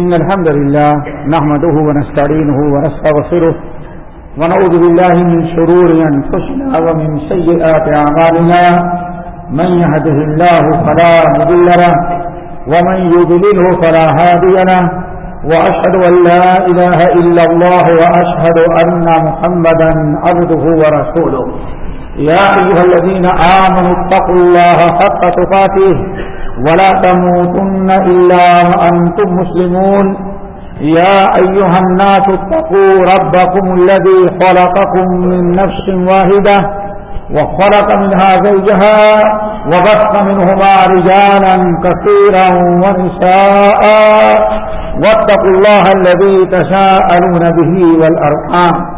إن الحمد لله نحمده ونستعينه ونستغفره ونعوذ بالله من شرور أنفسنا ومن سيئات أعمالنا من يهده الله فلا مضل له ومن يضلله فلا هادي له وأشهد أن لا إله إلا الله وأشهد أن محمدا عبده ورسوله يا أيها الذين آمنوا اتقوا الله حق تقاته ولا تموتن إلا وأنتم مسلمون يا أيها الناس اتقوا ربكم الذي خلقكم من نفس واحدة وخلق منها زوجها وبث منهما رجالا كثيرا ونساء واتقوا الله الذي تساءلون به والأرحام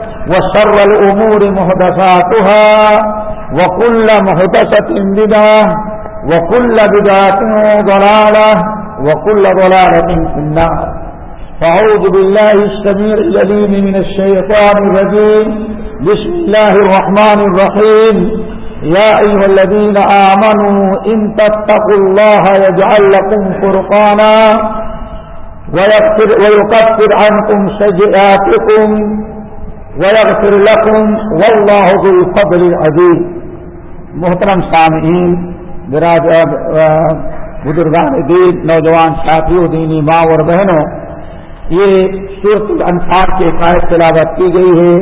وشر الأمور محدثاتها وكل محدثة بدعة وكل بدعة ضلالة وكل ضلالة في النار. فأعوذ بالله السميع الجليم من الشيطان الرجيم. بسم الله الرحمن الرحيم. يا أيها الذين آمنوا إن تتقوا الله يجعل لكم فرقانا ويكفر عنكم سجئاتكم ويغفر لكم والله ذو الفضل العظيم۔ محترم سامعین بزرگان دین، نوجوان ساتھیوں، دینی ماں اور بہنوں، یہ صورت الانفار کے قائد تلاوت کی گئی ہے،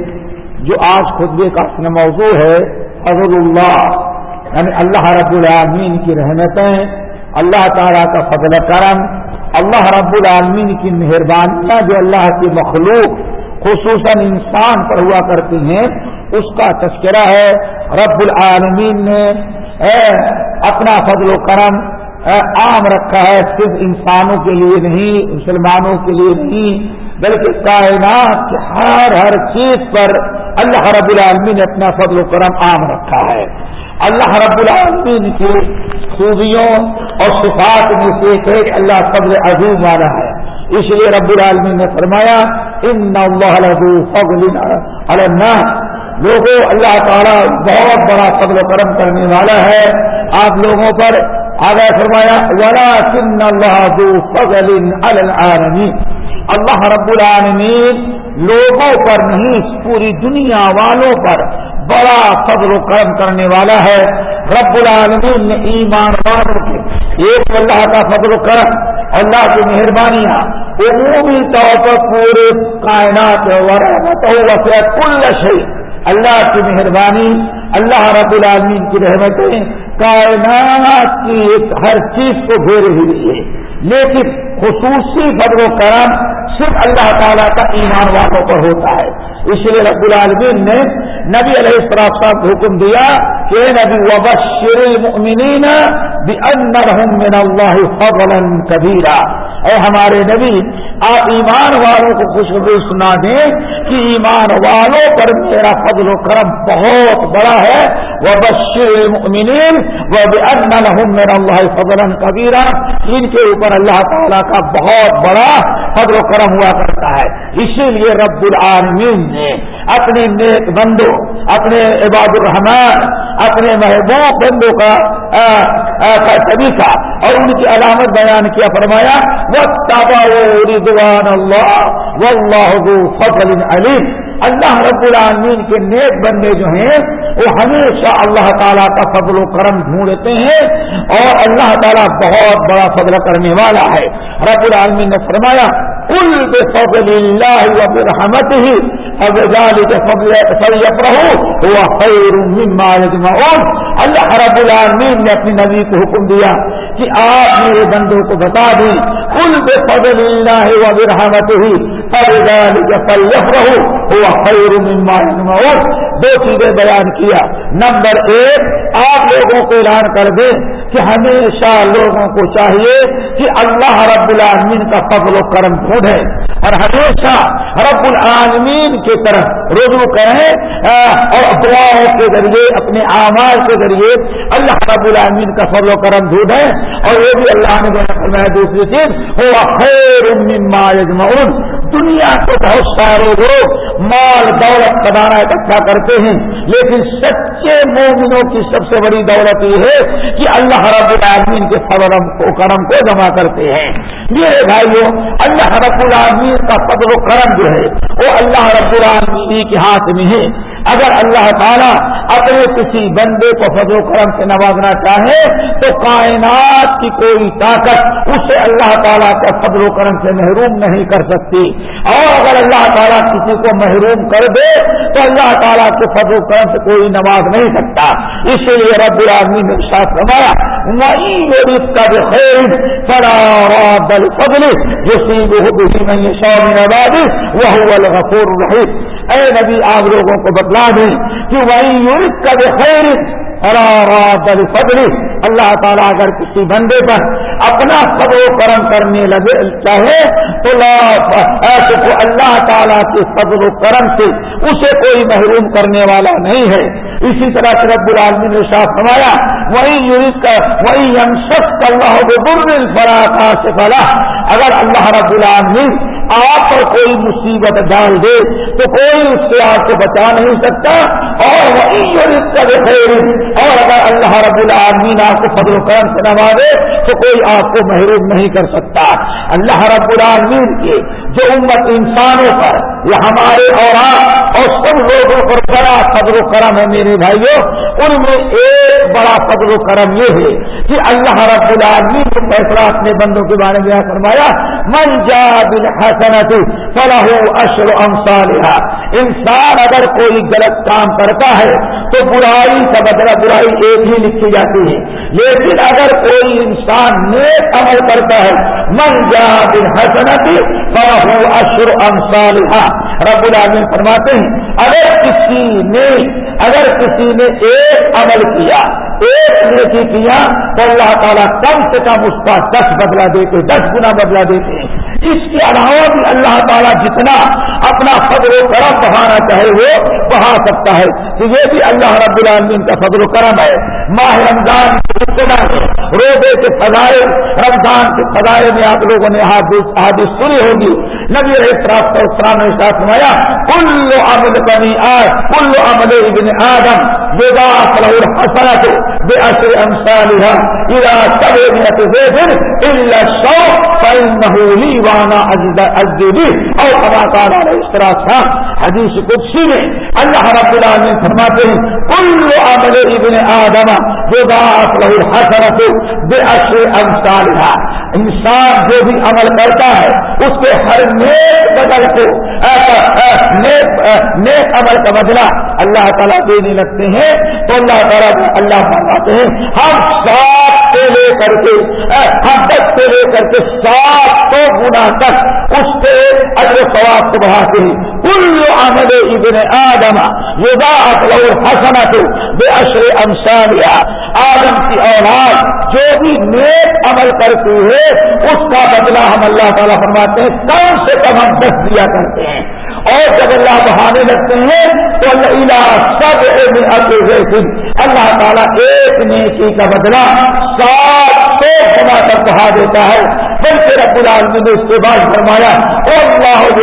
جو آج خطبے کا اپنا موضوع ہے۔ فضل اللہ یعنی اللہ رب العالمین کی رحمتیں، اللہ تعالیٰ کا فضل کرم، اللہ رب العالمین کی مہربانیاں جو اللہ کی مخلوق خصوصاً انسان پر ہوا کرتی ہیں، اس کا تذکرہ ہے، رب العالمین نے اپنا فضل و کرم عام رکھا ہے، صرف انسانوں کے لیے نہیں، مسلمانوں کے لیے نہیں، بلکہ کائنات کے ہر ہر چیز پر اللہ رب العالمین نے اپنا فضل و کرم عام رکھا ہے۔ اللہ رب العالمین کی خوبیوں اور صفات میں سے ایک اللہ فضل عظیم والا ہے۔ اس لیے رب العالمین نے فرمایا ان اللہ فضل لوگوں اللہ تعالیٰ بہت بڑا فضل و کرم کرنے والا ہے۔ آپ لوگوں پر آگے فرمایا ولا سن اللہ فضل العالمین اللہ رب العالمین لوگوں پر نہیں، پوری دنیا والوں پر بڑا فضل و کرم کرنے والا ہے۔ رب العالمین نے ایمان والوں کے، ایک اللہ کا فضل و کرم اللہ کی مہربانیاں عمومی طور پر پورے کائنات وسیع کل شہی اللہ کی مہربانی، اللہ رب العالمین کی رحمتیں کائنات کی ایک ہر چیز کو گھیر ہوئی ہے لیکن خصوصی فضل و کرم صرف اللہ تعالیٰ کا ایمان والوں پر ہوتا ہے۔ اس لیے رب العالمین نے نبی علیہ السلام صاحب کو حکم دیا کہ نبی، وبشر المؤمنین بأنهم من اللہ فضلا کبیرا اے ہمارے نبی، آپ ایمان والوں کو خوشخبری سنا دیں کہ ایمان والوں پر میرا فضل و کرم بہت بڑا ہے۔ وہ بشر المؤمنین وہ بأنهم من اللہ فضلا کبیرا ان کے اوپر اللہ تعالیٰ کا بہت بڑا فضل و کرم ہوا کرتا ہے۔ اسی لیے رب العالمین نے اپنی نیک بندوں اپنے عباد الرحمان اپنے محبوب بندوں کا طریقہ اور ان کی علامت بیان کیا، فرمایا وہ تابا رضوان اللہ و فضل علیم۔ اللہ رب العالمین کے نیک بندے جو ہیں، وہ ہمیشہ اللہ تعالیٰ کا فضل و کرم ڈھونڈتے ہیں اور اللہ تعالیٰ بہت بڑا فضل کرنے والا ہے۔ رب العالمین نے فرمایا کل بے فضل اللہ و رحمت ہی اللہ رب العالمین نے اپنی نبی کو حکم دیا کہ آپ میرے بندوں کو بتا دیں کل بے فضل اللہ و رحمت ہی رہو دو چیزیں بیان کیا. نمبر ایک، آپ لوگوں کو اعلان کر دیں کہ ہمیشہ لوگوں کو چاہیے کہ اللہ رب العالمین کا فضل و کرم ڈھونڈے اور ہمیشہ رب العالمین کی طرف رجوع کریں اور دعاؤں کے ذریعے، اپنے اعمال کے ذریعے اللہ رب العالمین کا فضل و کرم ڈھونڈے اور وہ بھی اللہ نے فرمایا دوسری چیز ہوا خیر مما یجمعون۔ دنیا کے بہت سارے لوگ مال، دولت کمانا اکٹھا کرتے ہیں۔ لیکن سچے مومنوں کی سب سے بڑی دولت یہ ہے کہ اللہ رب العالمین کے فضل کو کرم کو جمع کرتے ہیں۔ میرے بھائیوں اللہ رب العالمین کا فضل و کرم جو ہے، وہ اللہ رب العالمین کے ہاتھ میں ہے۔ اگر اللہ تعالیٰ اپنے کسی بندے کو فضل و کرم سے نوازنا چاہے، تو کائنات کی کوئی طاقت اسے اللہ تعالیٰ کے فضل و کرم سے محروم نہیں کر سکتی۔ اور اگر اللہ تعالیٰ کسی کو محروم کر دے، تو اللہ تعالیٰ کے فضل و کرم سے کوئی نواز نہیں سکتا۔ اسی لیے رب العالمین نے ساتھ فرمایا وہی کا جو خیر فلا فضل جو سی وہ شومی وہ الغفور رحیم اے نبی آپ لوگوں کو بتا بتلا دیں کہ وہی یورپ کا جو خیر فضل اللہ تعالیٰ اگر کسی بندے پر اپنا فضل و کرم کرنے لگے، چاہے تو اللہ تعالیٰ کے فضل و کرم سے اسے کوئی محروم کرنے والا نہیں ہے۔ اسی طرح سے رب العالمین نے شاہ فرمایا وہی وہی ہم اللہ بر فراخا سے فلا اگر اللہ رب العالمین آپ پر کوئی مصیبت ڈال دے، تو کوئی اس سے آپ کو بچا نہیں سکتا۔ اور وہی اور اگر اللہ رب العالمین آپ کو فضل و کرم سے نوازے تو کوئی آپ کو محروم نہیں کر سکتا۔ اللہ رب العالمین کے جو امت انسانوں پر یا ہمارے اور آپ اور سب لوگوں پر بڑا فضل و کرم ہے میرے بھائیوں ان میں ایک بڑا فضل و کرم یہ ہے کہ اللہ رب العالمین کو فیصلہ اپنے بندوں کے بارے میں فرمایا، من جا بل فلاح اشر امسالہ انسان اگر کوئی غلط کام کرتا ہے تو برائی کا بدلہ برائی ایک ہی لکھی جاتی ہے۔ لیکن اگر کوئی انسان نیک عمل کرتا ہے، من جا بن حسنت فلاح اشر امسالہ رب العالمین فرماتے ہیں، اگر کسی نے، اگر کسی نے ایک عمل کیا، ایک نیکی کیا، تو اللہ تعالیٰ کم سے کم اس کا دس بدلا دیتے، دس گنا بدلا دیتے۔ ہیں اس کے علاوہ بھی اللہ تعالیٰ جتنا اپنا فضل و کرم بہانا چاہے وہ بہا سکتا ہے۔ تو یہ بھی اللہ رب العالمین کا فضل و کرم ہے۔ ماہ رمضان روزے کے فضائے رمضان کے فضائے میں آپ لوگوں نے حادث سنی ہوگی۔ ہوگی نبی رات اسلام نے ساتھ سنایا کل عمل بنی آج کل عمل ابن آدم بے باس حسنت بے اصل امسالہ الى سبعمائة ذئب الا الشوق فإنه وانا اجدی اور کما تعالیٰ علیہ السلام تھا حدیث قدسی میں اللہ رب العالمین فرماتے ہیں کل عمل ابن آدم بضاعت له الحسنة بأشر امثالها انسان جو بھی عمل کرتا ہے اس کے ہر نیک بدل کو نیک عمل کا بدلہ اللہ تعالیٰ دینے لگتے ہیں۔ تو اللہ تعالیٰ اللہ فرماتے ہیں، ہم سات سے لے کر کے ہم دس سے لے کر کے سات سو گنا تک اس سے اجر ثواب کو بڑھاتے ہیں۔ کل عمل ابن آدم یہ بات لو حسنت بے اشر امسالیا آدم کی اولاد جو بھی نیک عمل کرتی ہے اس کا بدلہ ہم اللہ تعالیٰ فرماتے ہیں کم سے کم ہم دس دیا کرتے ہیں۔ اور جب اللہ بہانے لگتے ہیں تو اللہ سب اللہ تعالیٰ ایک نیکی کا بدلا سات سو گنا تک بہا دیتا ہے۔ پھر رب العالمین نے اس کے بعد فرمایا اللہ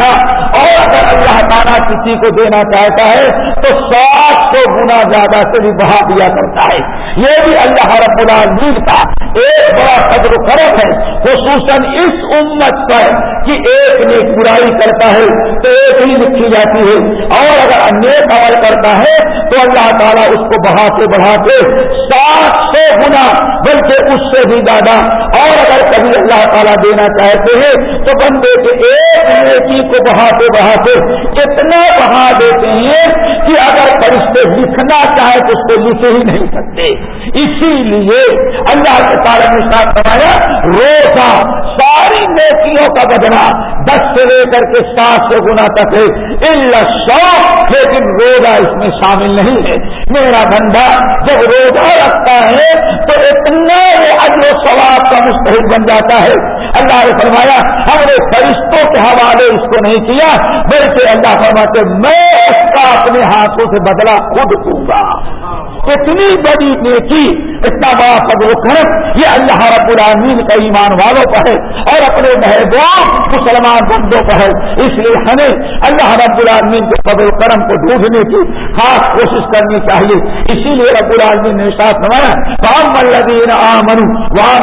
شاہ اور اگر اللہ تعالیٰ کسی کو دینا چاہتا ہے تو سات سو گنا زیادہ سے بھی بہا دیا کرتا ہے۔ یہ بھی اللہ رب العالمین کا ایک بڑا قدر و کرم ہے۔ خصوصاً اس امت پر کہ ایک نیک برائی کرتا ہے تو ایک ہی لکھی جاتی ہے۔ اور اگر نیک عمل کرتا ہے تو اللہ تعالیٰ اس کو بڑھاتے بڑھاتے سات سو گنا بلکہ اس سے بھی زیادہ۔ اور اگر کبھی اللہ تعالیٰ دینا چاہتے ہیں تو بندے کے ایک نیکی کو بہا بڑھاتے بڑھاتے اتنا بڑھا دیتے ہیں کہ اگر فرشتے لکھنا چاہے تو اس کو لکھ ہی نہیں سکتے۔ اسی لیے اللہ کے تعالیٰ نے ساتھ بنایا روزہ ساری نیکیوں کا بدلا دس سے لے کر کے سات سو گنا تک ہے۔ شوق، لیکن روزہ اس میں شامل نہیں ہے۔ میرا بندہ، جب روزہ رکھتا ہے تو اتنا اجر و ثواب کا مستحق بن جاتا ہے۔ اللہ نے فرمایا، ہم نے فرشتوں کے حوالے اس کو نہیں کیا، بلکہ اللہ فرماتے، میں اس کا اپنے ہاتھوں سے بدلا خود دوں گا۔ اتنی بڑی نیکی، اتنا بڑا فضل و کرم، یہ اللہ رب العالمین کا ایمان والوں پر ہے اور اپنے محبوب مسلمان بندوں پر ہے۔ اس لیے ہمیں اللہ رب العالمین کے فضل و کرم کو ڈھونڈنے کی خاص کوشش کرنی چاہیے۔ اسی لیے رب العالمین نے ساتھ نمایا رام الدین آمن وہاں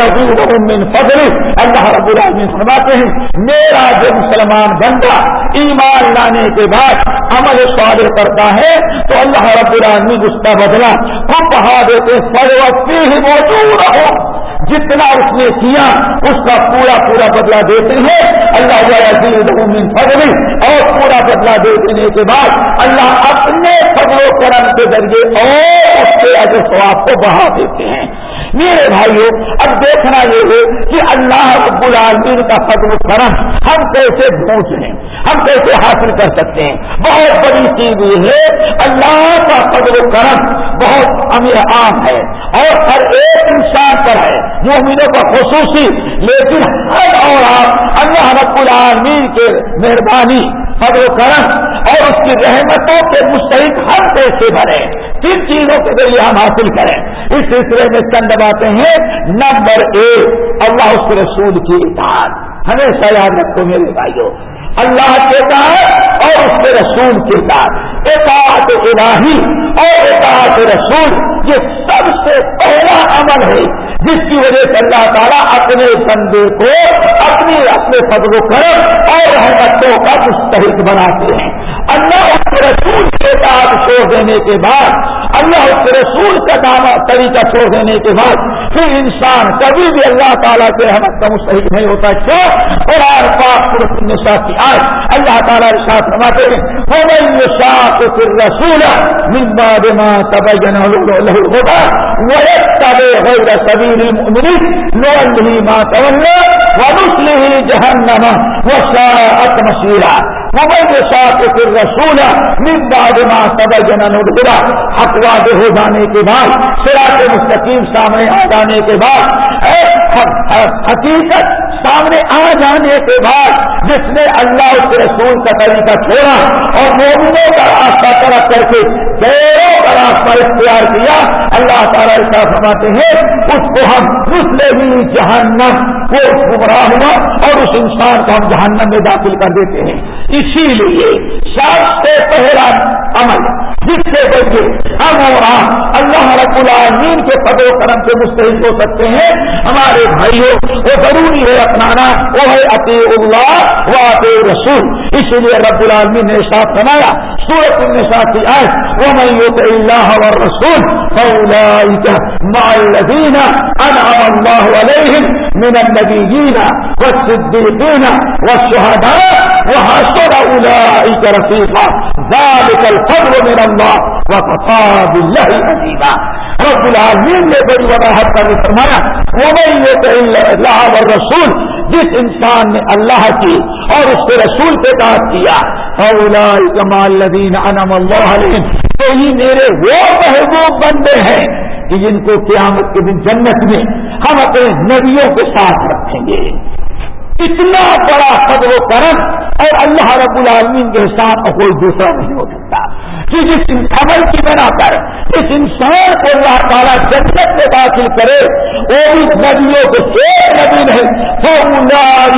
موجود ہو وہ من فضل اللہ رب العالمین فرماتے ہیں، میرا جو مسلمان بندہ ایمان لانے کے بعد عمل صادر کرتا ہے تو اللہ رب العالمین اس کا بدلا ہم بہا دیتے سروتی ہی موجود رہو جتنا اس نے کیا، اس کا پورا پورا بدلا دیتے ہیں۔ اللہ عزیز فضل اور پورا بدلا دے دینے کے بعد اللہ اپنے فضل و کرم کے ذریعے اور اس کے اگر سواب کو بڑھا دیتے ہیں۔ میرے بھائیوں اب دیکھنا یہ ہے کہ اللہ رب العالمین کا فضل کرم ہم کیسے پوچھ لیں ہم کیسے حاصل کر سکتے ہیں۔ بہت بڑی چیز یہ ہے، اللہ کا فضل کرم بہت امیر عام ہے اور ہر ایک انسان پر ہے، مومنوں کا خصوصی، لیکن ہر اور آپ اللہ رب العالمین کے مہربانی، فضل کرم اور اس کی رحمتوں کے مستحق ہم کیسے بنے کن چیزوں کے ذریعے ہم حاصل کریں۔ اس سلسلے میں چند باتیں ہیں۔ نمبر ایک، اللہ اس رسول کی اطاعت۔ ہمیشہ یاد رکھو میرے بھائیوں، اللہ کے اور اس کے رسول کے ساتھ اطاعت الہی اور اطاعت رسول، یہ سب سے پہلا عمل ہے، جس کی وجہ سے اللہ تعالیٰ اپنے بندے کو اپنی اپنے فضل و کرم اور رحمتوں کا مستحق بناتے ہیں۔ اللہ اس کے رسول کے ساتھ چھوڑ دینے کے بعد، اللہ اس کے رسول کا دعوی طریقہ چھوڑ دینے کے بعد، پھر انسان کبھی بھی اللہ تعالیٰ کے رحمت کا مستحق نہیں ہوتا۔ کیوں؟ اور آج پاک پورا کی آج اللہ تعالیٰ کے ساتھ رواتے ہیں پھر رسول ممبا بما تبین ہوگا وہ تب غیر سبیل المؤمنین نوله ما تولى ونسله جهنم، وساءت مصيرا. رسول ماں سب جنن اڑا حق واضح ہو جانے کے بعد سراط مستقیم سامنے آ جانے کے بعد حقیقت سامنے آ جانے کے بعد جس نے اللہ اس رسول کا طریقہ چھوڑا اور مومنوں کا راستہ طرف کر کے پیروں کا راستہ اختیار کیا، اللہ تعالیٰ ایسا فرماتے ہیں، اس کو ہم مسلم جہنم کو گمراہ ہوا اور اس انسان کو ہم جہنم میں داخل کر دیتے ہیں۔ اسی لیے سب سے پہلا عمل، جس سے بچے ہم اور آپ اللہ رب العالمین کے پد و کرم سے مستحق ہو سکتے ہیں، ہمارے بھائیوں، وہ ضروری ہے اپنانا وہ ہے عطی اللہ و عطی رسول اسی لیے رب العالمین نے ساتھ بنایا سورت النساء کی آئے وہ میں یوت اللہ و رسول مع الذين انعم الله عليهم من النبيين والصديقين والشهداء وحشر اولئك رفيقا۔ ذلك الفضل من الله۔ رب العالمین نے بڑی وضاحت کر فرمایا، ومن يطع الله والرسول، جس انسان نے اللہ کی اور اس کے رسول پہ کام کیا اولئك مع الذين انعم الله عليهم۔ تو یہ میرے وہ محبوب بندے ہیں کہ جن کو قیامت کے دن جنت میں ہم اپنے نبیوں کے ساتھ رکھیں گے۔ اتنا بڑا قدر و کرم اور اللہ رب العالمین کے ساتھ کوئی دوسرا نہیں ہو سکتا۔ کہ جس عمل کی بنا کر اس انسان کو اللہ تعالیٰ جنت میں داخل کرے، وہ بھی نبیوں کے ایک نبی نہیں۔ وہ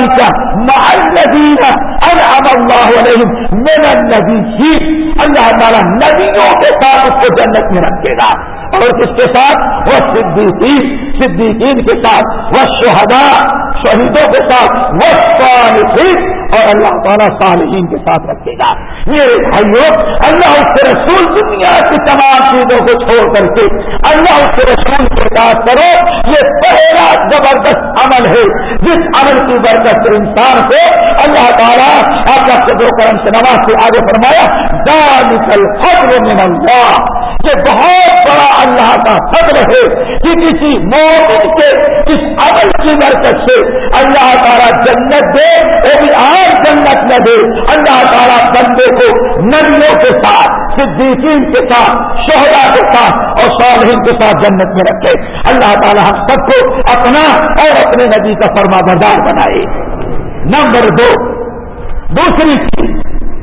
کا مال نبی اب اللہ علیہ میرا نبی ہی اللہ تعالیٰ نبیوں کے ساتھ اس کو جنت میں رکھے گا۔ اور اس کے ساتھ وہ صدیقین صدیقین کے ساتھ وہ شہدا شہیدوں کے ساتھ، وہ صالحین اور اللہ تعالیٰ صالحین کے ساتھ رکھے گا۔ میرے بھائیوں، اللہ اس کے رسول دنیا کی تمام چیزوں کو چھوڑ کر کے اللہ اس کے رسول کے ساتھ کرو، یہ پہلا زبردست عمل ہے۔ جس عمل کی برکت سے انسان کو اللہ تعالیٰ آپ کا دو کرم سے نواز سے آگے فرمایا دال من اللہ۔ کہ بہت بڑا اللہ کا فضل ہے کہ کسی مومن کے اس عمل کی مرکز سے اللہ تعالیٰ جنت دے، وہ بھی آج جنت نہ دے۔ اللہ تعالیٰ بندے کو نریوں کے ساتھ، صدیقین کے ساتھ شہدا کے ساتھ اور صالحین کے ساتھ جنت میں رکھے۔ اللہ تعالیٰ ہم سب کو اپنا اور اپنے نبی کا فرما بردار بنائے۔ نمبر دو، دوسری چیز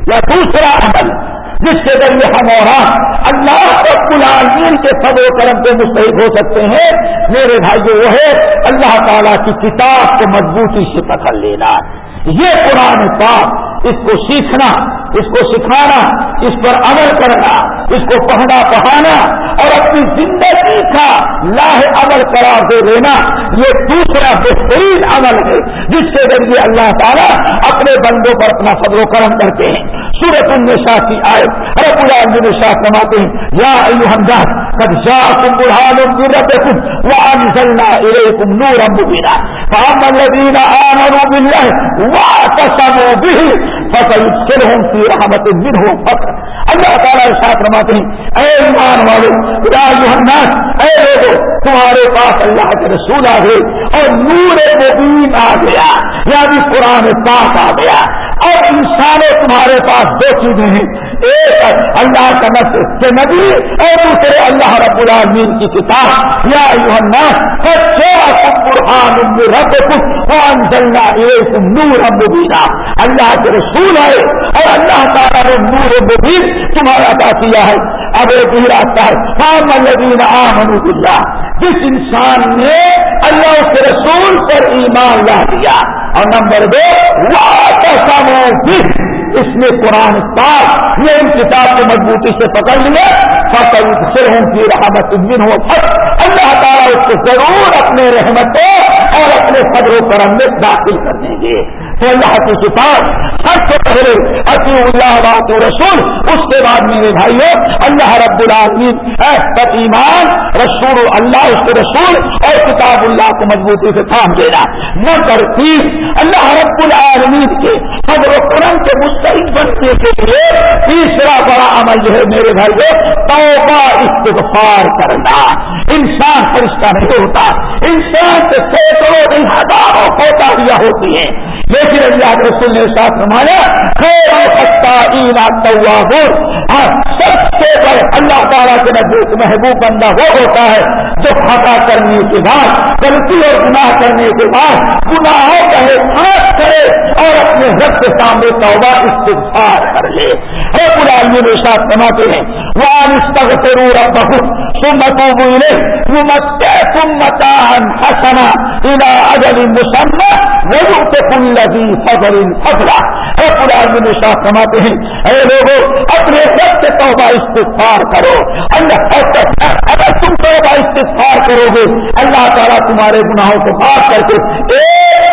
یا دوسرا عمل جس کے ذریعے ہم اور اللہ رب العالمین کے سب و کرم کے مستحق ہو سکتے ہیں۔ میرے بھائی وہ ہے اللہ تعالیٰ کی کتاب کو مضبوطی سے پکڑ لینا۔ یہ قرآن پاک، اس کو سیکھنا، اس کو سکھانا، اس پر عمل کرنا، اس کو پڑھنا، پڑھانا اور اپنی زندگی کا لاہ عمل قرار دے دینا یہ دوسرا بہترین عمل ہے، جس کے ذریعے اللہ تعالیٰ اپنے بندوں پر اپنا صبر و کرم کرتے ہیں۔ سورت النساء کی آئے رب العالمین شاہ فرماتے ہیں، یا ایوہ الناس، قد جاءكم برهان من ربكم وانزلنا اليكم نورا مبينا فاما الذين امنوا بالله واعتصموا به فسيدخلهم في رحمة منه وفضل اللہ تعالیٰ ساتھ رماتے ہیں، اے ایمان والے یا ایوہ الناس، اے لوگوں تمہارے پاس اللہ کے رسول آ گئے اور نور مبین آ گیا یعنی قرآن پاک آ گیا۔ اور انسانوں تمہارے پاس دو چیزیں ہیں۔ ایک اللہ کا نسل کے نبی اور دوسرے اللہ رب العالمین کی کتاب، یا نور مبینہ اللہ کے رسول ہے اور اللہ تعالیٰ نے نور مبین تمہارا عطا کیا ہے۔ اب ایک ہی راستہ ہے الدین اللہ جس انسان نے اللہ کے رسول پر ایمان لا دیا اور نمبر دو اس نے قرآن پاک نے ان کتاب کو مضبوطی سے پکڑ لیا۔ فصل سر ہوں کی رحمت دن ہو اللہ تعالیٰ اس کو ضرور اپنے رحمتوں اور اپنے صدر و کرم میں داخل کر دیں گے۔ اللہ کی کتاب سب سے پہلے اسی اللہ بات رسول اس کے بعد میرے بھائیوں اللہ رب العالمین ایمان، رسول اللہ، اس کے رسول، اور کتاب اللہ کو مضبوطی سے تھام دینا۔ نمبر تین اللہ رب العالمین کے صدر و کرم کے مستحق بننے کے لیے تیسرا بڑا عمل جو ہے میرے بھائی توبہ، استغفار کرنا۔ انسان فرشتہ نہیں ہوتا، انسان سے سینکڑوں دن ہزاروں کوتاہیاں ہوتی ہیں۔ لیکن اللہ کے رسول نے ساتھ رمایا خیر سکتا ہاں، سب سے بڑے اللہ تعالیٰ کے نزدیک محبوب بندہ وہ ہوتا ہے جو خطا کرنے کے بعد غلطی اور گناہ کرنے کے بعد گناہوں کا احساس کرے اور اپنے رب کے سامنے توبہ، استغفار کر لے۔ اور پرانی میں ساتھ بناتے ہیں وہ استغفروا ربکم ثم توبوا الیہ یمتعکم حسنا الى اجل مسمى ويؤتكم فضل فضلا اے پرانی میں ساتھ بناتے ہیں، اے لوگوں اپنے سب سے توبہ استفار کرو۔ اللہ اگر تم توبہ استفار کرو گے، اللہ تعالیٰ تمہارے گناہوں کو معاف کر کے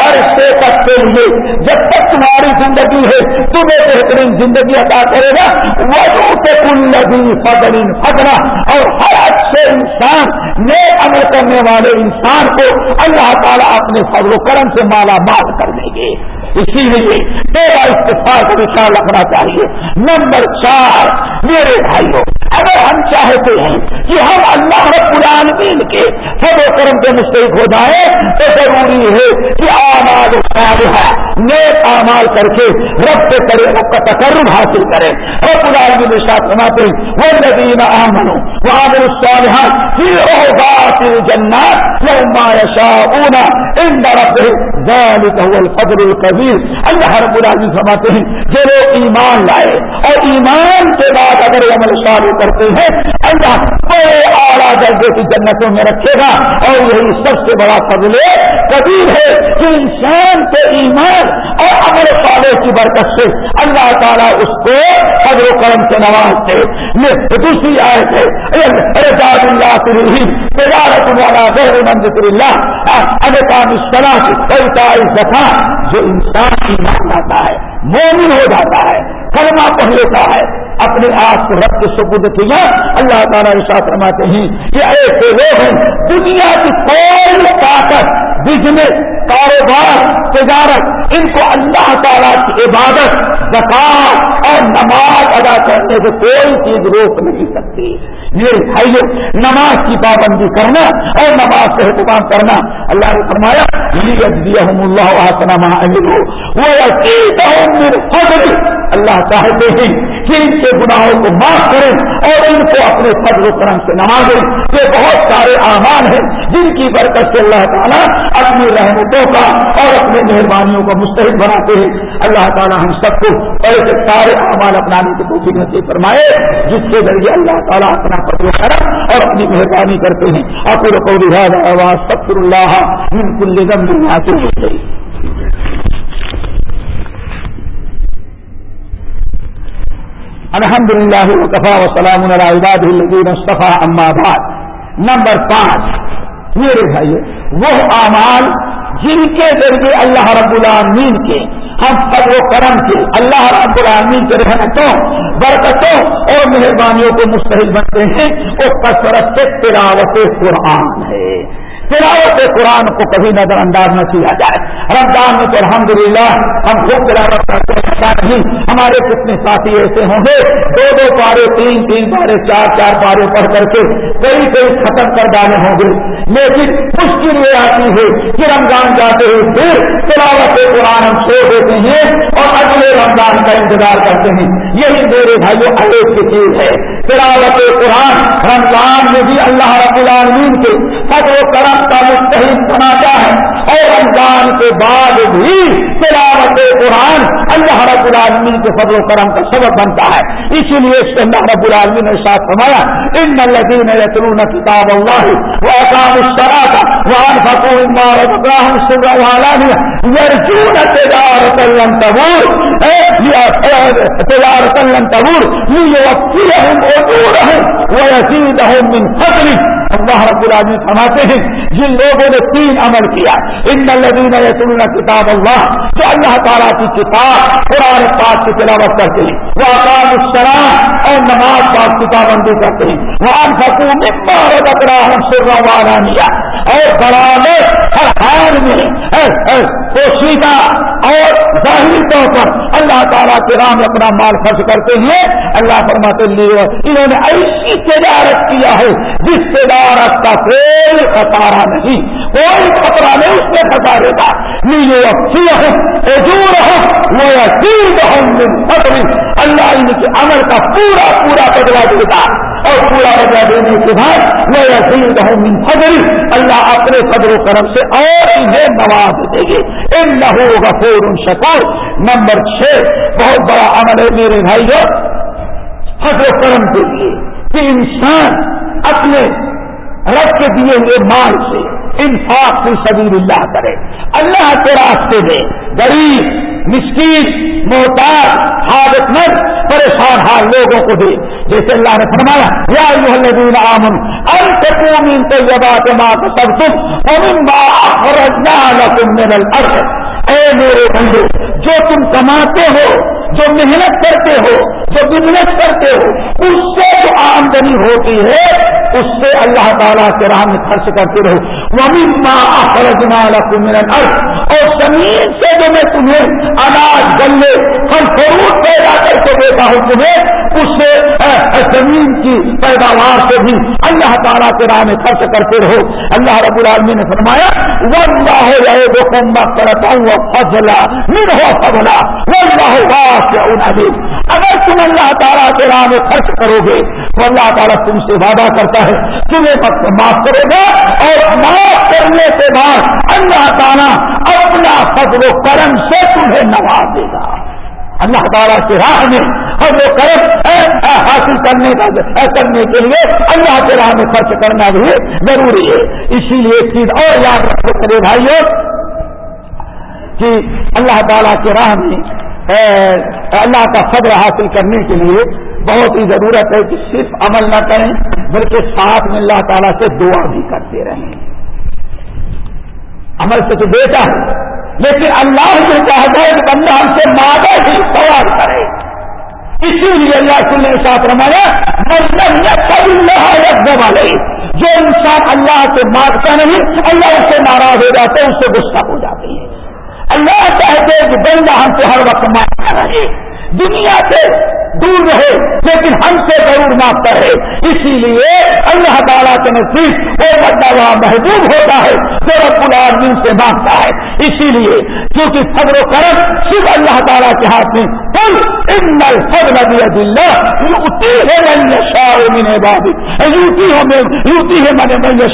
ایک عرصے تک کے لیے جب تک تمہاری زندگی ہے، تمہیں بہترین زندگی عطا کرے گا۔ وہ کل نبی فضل اور ہر اچھے انسان نئے عمل کرنے والے انسان کو اللہ تعالیٰ اپنے فضل و کرم سے مالا مال کر دیں گے اسی لیے میرا استفاد کا خیال رکھنا چاہیے۔ نمبر چار، میرے بھائیوں اگر ہم چاہتے ہیں کہ ہم اللہ رب العالمین کے سب و کرم کے مستحق ہو جائیں، تو ضروری ہے کہ آماد صالحہ نیک اعمال کر کے رب سے کرے وہ کا تقرب حاصل کرے۔ رب العالمین کے ساتھ سناتے وہ ندین آمن وہ عامر الصالحات پھر اوبات جنات یوما یشاؤنا ان رب ذلك هو الفضل القبیر اللہ رب العالمین فرماتے ہیں، جو لوگ ایمان لائے اور ایمان کے بعد اگر عمل صالح کرتے ہیں، اللہ بڑے اعلیٰ درجے کی جنتوں میں رکھے گا اور یہی سب سے بڑا فضل کبیر ہے کہ انسان کے ایمان اور عمل صالح کی برکت سے اللہ تعالیٰ اس کو فضل و کرم سے نوازتے دوسری آئے تھے رجاد اللہ تری تجارت والا غیر مند اللہ انکام صلاح زکا جو انسان ایمان لاتا ہے، مومن ہو جاتا ہے، کلمہ پڑھ لیتا ہے، اپنے آپ کو رب کے سبود کیا، اللہ تعالیٰ ساتھ فرماتے ہیں کہ ایسے لوگ ہیں، دنیا کی کوئی طاقت بزنس کاروبار، تجارت، ان کو اللہ تعالیٰ کی عبادت زکات اور نماز ادا کرنے سے کوئی چیز روک نہیں سکتی۔ میرے بھائیو نماز کی پابندی کرنا اور نماز کا اہتمام کرنا۔ اللہ نے فرمایا اللہ چاہتے ہیں کہ ان کے گناہوں کو معاف کریں اور ان کو اپنے فضل و کرم سے نوازیں۔ یہ بہت سارے اعمال ہیں جن کی برکت سے اللہ تعالیٰ اپنی رحمتوں کا اور اپنی مہربانیوں کو مستحد بناتے ہیں۔ اللہ تعالیٰ ہم سب کو ایسے سارے اعمال اپنانے کی توفیق نصیب فرمائے، جس کے ذریعے اللہ تعالیٰ اپنا فضل و کرم اور اپنی مہربانی کرتے ہیں۔ اپنے کو لہٰذا آواز سب اللہ من کل دنیا سے ہو گئی الحمد للہ وقفا وسلام عباد الدین صفا اماد نمبر پانچ. میرے بھائی وہ اعمال جن کے ذریعے اللہ رب العالمین کے، ہم سب و کرم کے، اللہ رب العالمین کے رحمتوں، برکتوں اور مہربانیوں کو مستحل بنتے ہیں وہ کثرت تلاوت قرآن ہے۔ تلاوت قرآن کو کبھی نظر انداز نہ کیا جائے۔ رمضان میں تو الحمدللہ ہم خوب تلاوت کرتے ہیں نہیں ہمارے کتنے ساتھی ایسے ہوں گے۔ دو دو پارے، تین تین پارے، چار چار پارے پڑھ کر کے کئی کئی ختم کر ڈالے ہوں گے۔ لیکن مشکل یہ آتی ہے کہ رمضان جاتے ہوئے پھر تلاوت قرآن ہم چھوڑ دیتے ہیں اور اگلے رمضان کا انتظار کرتے ہیں۔ یہی میرے بھائیوں ایک کی چیز ہے۔ تلاوت قرآن رمضان میں بھی اللہ رب العالمین کے فضل و کرم کا مستحق بناتا ہے۔ اور رمضان کے بعد بھی تلاوت قرآن اللہ رب العالمین کے فضل و کرم کا سبب بنتا ہے۔ اسی لیے اس کے اللہ رب العالمین نے ساتھ فرمایا، ان الذين يتلون كتاب الله واقاموا الصلاه وانفقوا مما رزقناهم سرا وعلانيه يرجون تجاره لن تبور۔ تجاره لن تبور۔ ليوفيهم اجورهم ويزيدهم من فضله اللہ رب العالمین فرماتے ہیں، جن لوگوں نے تین عمل کیا۔ ان لدین يتلون کتاب اللہ جو اللہ تعالیٰ کی کتاب، قرآن پاک کی تلاوت کرتے ہیں۔ وہ اقام السلام اور نماز پاک کی پابندی کرتے ہیں۔ وہ انفقوا مما رزقناهم سرا وعلانيه اور بڑانے ہر حال میں پوشیدہ اور ظاہری طور پر اللہ تعالیٰ کے رام اپنا مال خرچ کرتے ہیں۔ اللہ فرماتے لیے انہوں نے ایسی تجارت کیا ہے جس تجارت کا کوئی خطارہ نہیں۔ کوئی خطرہ نہیں، اس میں خطارے کا نیلے اچھی حضور ہوں وہ عقید ہوں اللہ ان کے عمل کا پورا پورا بدلا دیتا اور پورا بدلا دینے کے بعد وہ عقید ہوں فضل، اللہ اپنے فضل و کرم سے اور انہیں نواز دے گے۔ ان لہو غفور شکور۔ نمبر چھ، بہت بڑا عمل ہے میرے بھائی فضل و کرم کے لیے کہ انسان اپنے رب کے دیے ہوئے مال سے انفاق کی سبیر اللہ کرے۔ اللہ کے راستے میں غریب مسکین محتاج حادث مند، پریشان حال لوگوں کو دے۔ جیسے اللہ نے فرمایا، یا الذین آمن انتقوا من طیبات ما کسبتم ومما اخرجنا لكم من الارض۔ اے میرے بندے، جو تم کماتے ہو، جو محنت کرتے ہو، جو بزنس کرتے ہو، اس سے جو آمدنی ہوتی ہے اس سے اللہ تعالیٰ کے راہ میں خرچ کرتے رہو. وہ اور زمین سے جو میں تمہیں اناج گلے پھل فروٹ پیدا کر کے دیتا ہوں تمہیں اس سے زمین کی پیداوار سے بھی اللہ تعالیٰ کے راہ میں خرچ کرتے رہو۔ اللہ رب العالمی نے فرمایا وہ اللہ وہ کمبا کرتا ہوں وہ فضلہ من ہو فضلہ وہ اگر تم اللہ تعالیٰ کے راہ میں خرچ کرو گے، تو اللہ تعالیٰ تم سے وعدہ کرتا ہے تمہیں وقت معاف کرے گا اور معاف کرنے کے بعد اللہ تعالیٰ اپنا فضل و کرم سے تمہیں نواز دے گا۔ اللہ تعالیٰ کے راہ میں اور وہ کرم حاصل کرنے کا کرنے کے لیے اللہ کے راہ میں خرچ کرنا بھی ضروری ہے۔ اسی لیے ایک چیز اور یاد رکھو کرے بھائیوں کہ اللہ تعالیٰ کے راہ میں اللہ کا صبر حاصل کرنے کے لیے بہت ہی ضرورت ہے کہ صرف عمل نہ کریں، بلکہ ساتھ میں اللہ تعالیٰ سے دعا بھی کرتے رہیں۔ عمل سے تو بیٹا ہے لیکن اللہ جو چاہتا ہے کہ بندہ ہم سے مادہ ہی سوال کرے۔ اسی لیے اللہ نے ساتھ رمایا مطلب اللہ رکھنے والے جو انسان اللہ سے مانگتا نہیں، اللہ اس سے ناراض ہو جاتے ہیں اس سے غصہ ہو جاتے ہے۔ اللہ چاہتے کہ بندہ ہم سے ہر وقت مانگتا رہے۔ دنیا سے دور رہے، لیکن ہم سے ضرور مانگتا ہے اسی لیے اللہ تعالیٰ کے نزدیک وہ بندہ وہاں محدود ہوتا ہے، جو رب العالمین سے مانگتا ہے۔ اسی لیے کیونکہ صبر و کرم صرف اللہ تعالیٰ کے ہاتھ میں۔ کل ان الفضل بید اللہ یوتی ہے من یشاء من عبادی یوتی ہو یوتی ہے من من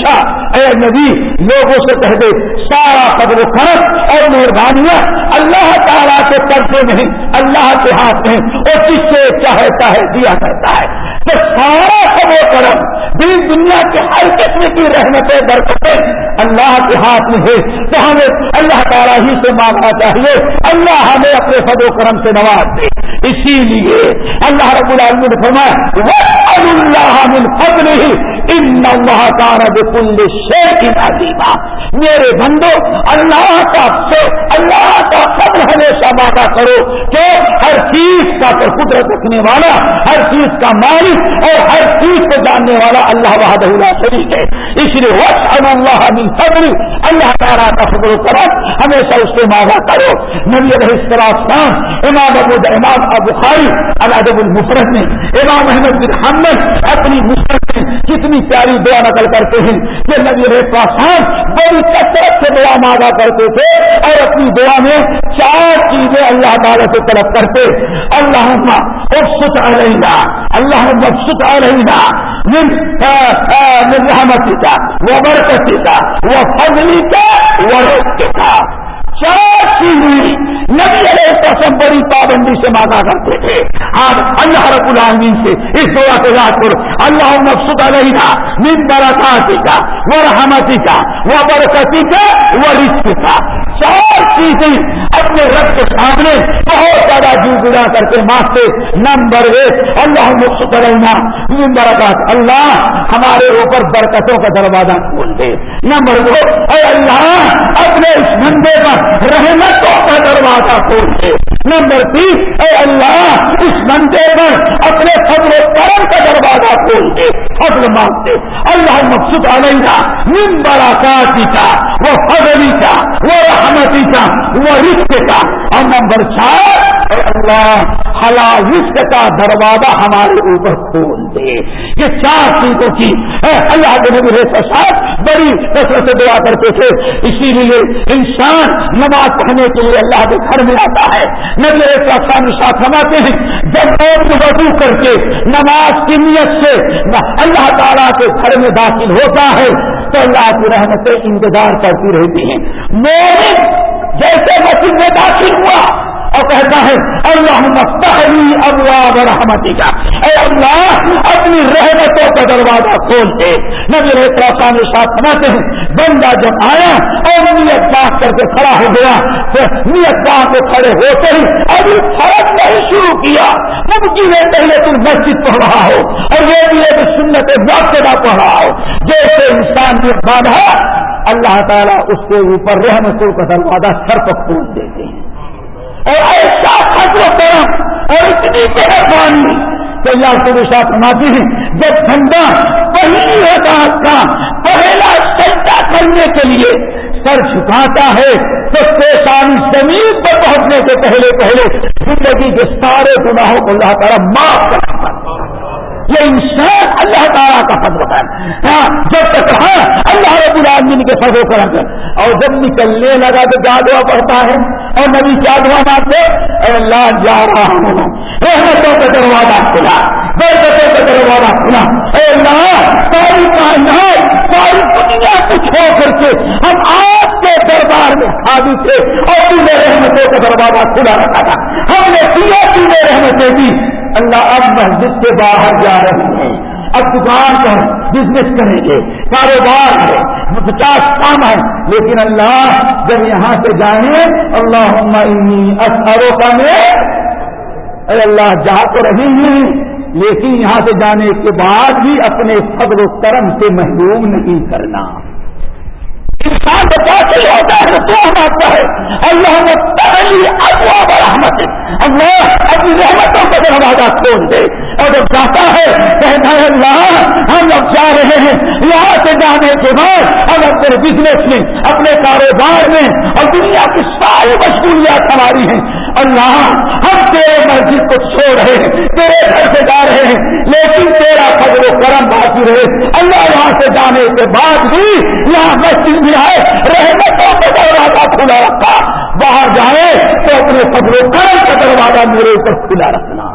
اے نبی، لوگوں سے کہہ دے، سارا صبر و کرم اور مہربانیاں اللہ تعالیٰ کے قرضے نہیں، اللہ کے ہاتھ میں۔ اور جس سے چاہتا ہے، دیا کرتا ہے۔ تو سارا سب و کرم دل دنیا کے ہر قسم کی رحمتیں، برکتیں اللہ کے ہاتھ میں ہے تو ہمیں اللہ تعالیٰ ہی سے مانگنا چاہیے۔ اللہ ہمیں اپنے سب و کرم سے نواز دے۔ اسی لیے اللہ رب العالمین نے فرمایا اللہ من فضل ہی ان اللہ تعالیٰ کل شیخ عظیمہ میرے بندو، اللہ کا اللہ کا فضل ہمیشہ مانگا کرو کہ ہر چیز کا قدرت رکھنے والا، ہر چیز کا مالک اور ہر چیز کو جاننے والا اللہ وحدہ لا شریک ہے۔ اس لیے وقت اللہ من فضل، اللہ تعالیٰ کا فضل و کرم ہمیشہ اس سے مانگا کرو۔ نبی علیہ السلام امام ابو امام ابو خاری، الادب المفرد میں امام احمد بن حمد اپنی مفرت میں کتنی پیاری دعا نقل کرتے ہیں۔ کہ نبی علیہ بڑی کثرت سے دعا مانگا کرتے تھے اور اپنی دعا میں چار چیزیں اللہ تعالیٰ سے طلب کرتے۔ اللہ افسط علینا اللہ مفسط علینا من من رحمتی کا وہ برکتی کا وہ فضلی کا وہ رزق کا چار چیزیں نبی علیہ سب بڑی پابندی سے مانگا کرتے تھے۔ آج اللہ رب العالمین سے اس دعا کے یاد کرو اللہ مقصود علیہ من برکاتی کا وہ رحمتی کا وہ برکتی کا وہ رشتے کا چار چیزیں اپنے رب کے سامنے بہت زیادہ جی جو گزا کر کے مانگتے نمبر ایک اللہ مقصود برکات اللہ ہمارے اوپر برکتوں کا دروازہ کھول دے۔ نمبر دو، اے اللہ اپنے اس بندے پر رحمتوں کا دروازہ کھول دے۔ نمبر تین، اے اللہ اس بندے پر اپنے فضل و کرم کا دروازہ کھول دے۔ فضل مانگتے اللہ مقصود علیہ من براکاتی کا، وہ فضلی کا، وہ رحمتی کا وہ رشتے کا اور نمبر چار اللہ، حلال رشت کا دروازہ ہمارے اوپر کھول دے۔ یہ چار چیزوں کی اللہ کے نبی ساتھ بڑی کثرت سے دعا کرتے تھے۔ اسی لیے انسان نماز پڑھنے کے لیے اللہ کے گھر میں آتا ہے۔ نبی ساتھ فرماتے ہیں، جب لوگ وضو کر کے نماز کی نیت سے اللہ تعالیٰ کے گھر میں داخل ہوتا ہے سے اللہ کی رحمتیں انتظار کرتی رہتی ہیں۔ مومن جیسے مسجد میں داخل ہوا اور کہتا ہے اللہ مستحلی ابواب رحمتی کا اے اللہ، اپنی رحمتوں کا دروازہ کھولتے نبی رحمان ساتھ سناتے ہیں، بندہ جب آیا اور نیت باغ کر کے کھڑا ہو گیا، تو نیت باغ کے کھڑے ہوتے ہی ابھی فرق نہیں شروع کیا۔ جی ممکن ہے پہلے تم مسجد پڑھ رہا ہو اور یہ بھی ایک سنت واقعہ پڑھ رہا ہو جیسے انسان کے بعد ہے، اللہ تعالیٰ اس کے اوپر رحمتوں کا دروازہ سر پر کھول دیتے ہیں۔ اور ایسا خط و کرم اور اتنی مہربانی کہ اللہ کے ساتھ فرماتی ہیں، جب ٹھنڈا پہلی رکعت کا پہلا سجدہ کرنے کے لیے سر جھکاتا ہے، تو پیشانی زمین پر پہنچنے سے پہلے پہلے زندگی کے سارے گناہوں کو اللہ تعالیٰ معاف کرتا یہ انسان اللہ تعالیٰ کا فضل ہے۔ ہاں جب تک ہاں اللہ رب العالمین کے فضل کرم اور جب نکلنے لگا تو کیا دعا پڑتا ہے؟ اور نبی کیا دعا مانگتے؟ اللہ، جا رہا ہوں۔ رحمتوں کا دروازہ کھلا۔ برکتوں کا دروازہ کھلا۔ اے اللہ، ساری کائنات، ساری دنیا کو چھوڑ کر کے ہم آپ کے دربار میں حاضر تھے اور تمہیں رحمتوں کا دروازہ کھلا رکھا تھا۔ ہم نے کیا تمہیں رحمتیں دی؟ اللہ اب مسجد سے باہر جا رہے ہیں اب دکان پر بزنس کریں گے، کاروبار ہے پچاس کام ہے۔ لیکن اللہ جب یہاں سے جائیں اللہ اثروں کا میں اے اللہ جا تو رہی ہوں لیکن یہاں سے جانے کے بعد بھی اپنے فضل و کرم سے محروم نہیں کرنا۔ انسان کو داخل ہوتا ہے تو آتا ہے۔ اللہ نے پہلی اللہ اپنی رحمتوں کا دروازہ کھول دے اور جب جاتا ہے، کہتا ہے، اللہ، ہم اب جا رہے ہیں۔ یہاں سے جانے کے بعد ہم اپنے بزنس میں، اپنے کاروبار میں اور دنیا کی ساری مشغولیات ہماری ہیں۔ اللہ، ہم تیرے مسجد کو چھوڑ رہے ہیں، تیرے گھر سے جا رہے ہیں، لیکن تیرا فضل و کرم باقی رہے۔ اللہ یہاں سے جانے کے بعد بھی یہاں مسجد بھی آئے، رحمتوں کا دروازہ کھلا رکھا۔ باہر جائے تو اپنے فضل و کرم کا دروازہ میرے اوپر کھلا رکھنا۔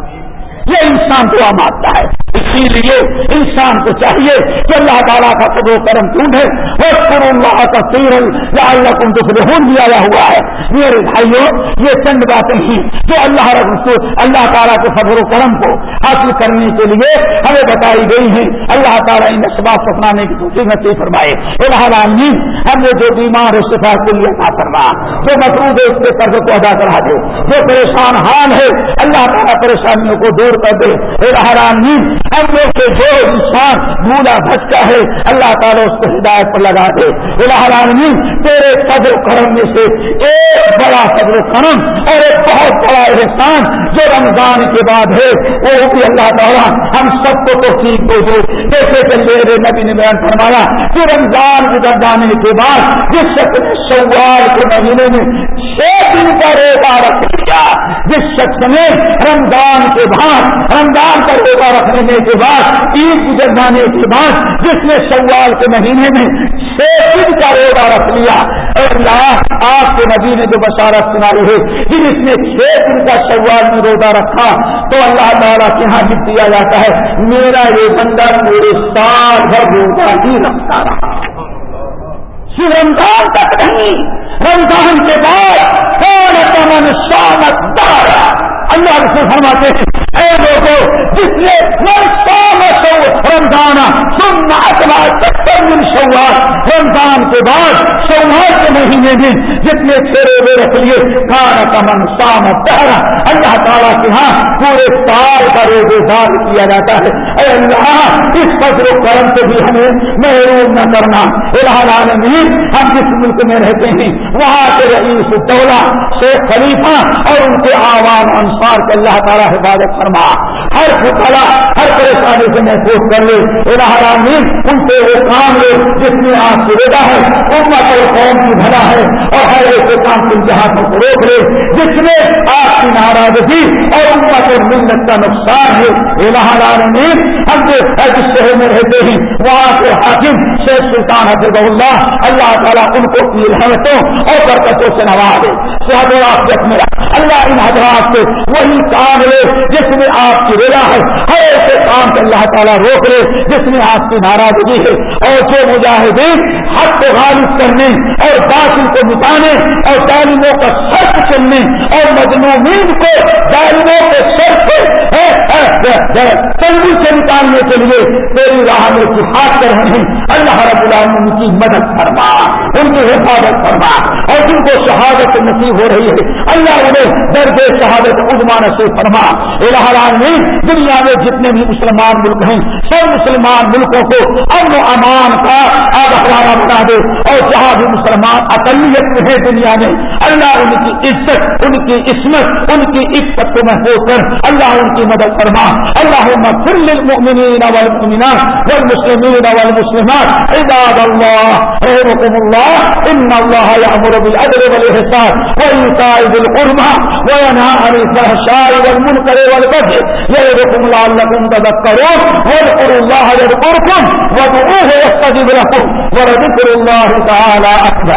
یہ انسان کو مانتا ہے۔ اسی لیے انسان کو چاہیے کہ اللہ تعالیٰ کا قدر و کرم ڈھونڈے۔ اور اللہ کا تیر یا اللہ کو دوسرے ہون بھی آیا ہوا ہے۔ میرے بھائیوں، یہ چند باتیں ہی جو اللہ رسول اللہ تعالیٰ کے فضل و کرم کو حاصل کرنے کے لیے ہمیں بتائی گئی ہیں۔ اللہ تعالیٰ ان اسباب اپنانے کی دوسری نصیب فرمائے۔ العالمین ہم نے جو بیمار ہے کے لیے نہ کرنا جو مقروض ہے اس کے قرض کو ادا کرا دے۔ جو پریشان حال ہے، اللہ تعالیٰ پریشانیوں کو دور دے العالمین ہم میں سے جو انسان بولا بھٹکا ہے، اللہ تعالیٰ اس کو ہدایت پر لگا دے۔ العالمین تیرے قدر کرم میں سے ایک بڑا قدر کرم اور ایک بہت بڑا احسان جو رمضان کے بعد ہے، وہ بھی اللہ تعالیٰ ہم سب کو تو ٹھیک دے دے۔ جیسے کہ میرے نبی نے بیان فرمایا کہ رمضان گزر جانے کے بعد جس شخص نے سوال کے مہینے میں چھ دن کا روزہ رکھ لیا، جس شخص نے رمضان کے بعد، رمضان کا روزہ رکھنے میں کے بعد، عید گزر جانے کے بعد، جس نے سوال کے مہینے میں چھ دن کا روزہ رکھ لیا اور اللہ، آپ کے نبی نے جو بشارت سنائی ہے کہ جس نے چھ دن کا سوال میں روزہ رکھا، تو اللہ تعالیٰ کے یہاں لکھ دیا جاتا ہے، میرا یہ بندہ میرے سال بھر روزہ ہی رکھتا رہا۔ صرف رمضان تک نہیں، رمضان کے بعد کون من شامت دارا اللہ رسول فرماتے ہیں، اے لوگوں جس نے میں شام سو رمضان سن اکلا ستر دن شوار رمضان کے بعد شوہر کے مہینے میں جتنے چھوڑے ہوئے رکھ لیے کان کا من شام اللہ تعالیٰ کے ہاں پورے سال کا روزے دار کیا جاتا ہے۔ اے اللہ، اس فضل و کرم سے بھی ہمیں محروم نہ کرنا۔ العالمین، ہم جس ملک میں رہتے ہیں، وہاں کے رئیس الدولہ، شیخ خلیفہ اور ان کے عوام انصار کے اللہ تعالیٰ حفاظت فرما۔ ہر پھلا ہر پریشانی سے محفوظ کر لے۔ العالمین، ان سے وہ کام لے جس میں آپ کی رضا ہے۔ امت اور قوم کی بھلا ہے اور ہر ایسے کام کے امتحانوں کو روک لے جس میں آپ کی ناراضگی اور ان کا کوئی ملت کا نقصان ہے العالمین ہم جو جس شہر میں رہتے ہیں، وہاں کے حاکم شیخ سلطان حضرت اللہ اللہ تعالیٰ ان کو کی رحمتوں اور برکتوں سے نوازے۔ میں اللہ ان حضرات سے وہی کام لے جس میں آپ کی رضا ہے، ہر ایسے کام سے اللہ تعالیٰ روک لے، جس میں آپ کی ناراضگی ہے۔ اور جو مجاہدین حق کو غالب کرنے اور باطل کو مٹانے اور تعلیموں کا شرط چلنے اور مجموعین کو تعلیموں کے شرط تنگی سے نکالنے کے لیے تیری راہ میں جہاد کر رہے ہیں۔ اللہ رب العالمین کی مدد فرما، ان کی حفاظت فرما اور جن کو شہادت نصیب ہو رہی ہے، اللہ انہیں درد شہادت عزمان سے فرما۔ العالمین، دنیا میں جتنے بھی مسلمان ملک ہیں، سب مسلمان ملکوں کو امن و امان کا آب بنا دے۔ اور جہاں بھی مسلمان اقلیت میں ہے دنیا میں، اللہ ان کی عزت، ان کی عصمت، ان کی عزت کو محفوظ کر۔ اللہ ان کی مدد فرما۔ اللہ مغفر للمؤمنین والمؤمنات والمسلمین والمسلمات۔ عباد اللہ رحمكم الله ان الله يأمر بالعدل والإحسان وإيتاء ذي القربى وينهى عن الفحشاء والمنكر والبغي يعظكم لعلكم تذكرون واذكروا الله يذكركم وادعوه يستجب لكم ولذكر الله تعالى أكبر